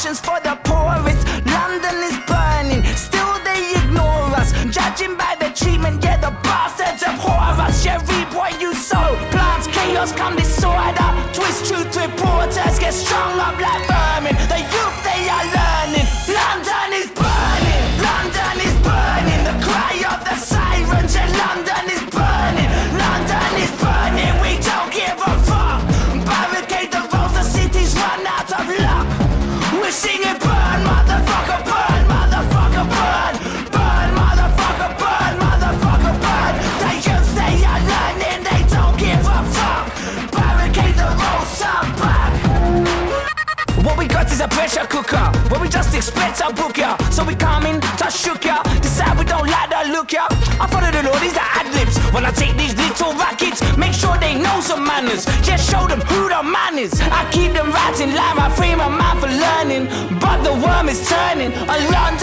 solutions for the poorest. London is burning, still they ignore us. Judging by the treatment, yeah, the bastards abhor us. Yeah, reap what you sow. Plants, chaos, come disorder. Twist truth reporters get strung up like vermin. The youth they are learning. London expect I book ya. So we come in, touch shook ya. Decide we don't like that look ya. I follow the law, these are ad libs. When I take these little rackets, make sure they know some manners. Just show them who the man is. I keep them right in line, I free my mind for learning. But the worm is turning. London London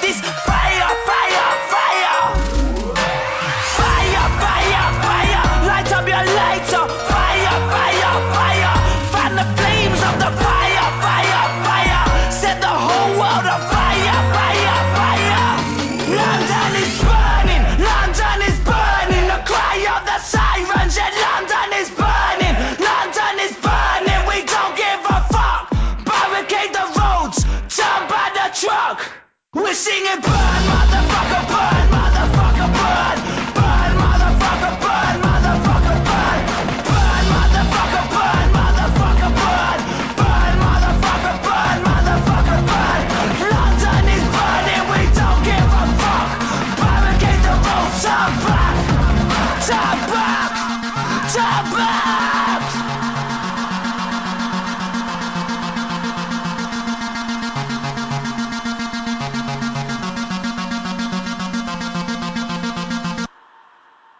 this. Fire, We're singing burn, motherfucker, burn, motherfucker, burn. Burn, motherfucker, burn, motherfucker, burn. Burn, motherfucker, burn, motherfucker, burn. Burn, motherfucker, burn, motherfucker, burn. London is burning, we don't give a fuck. The turn back, turn back.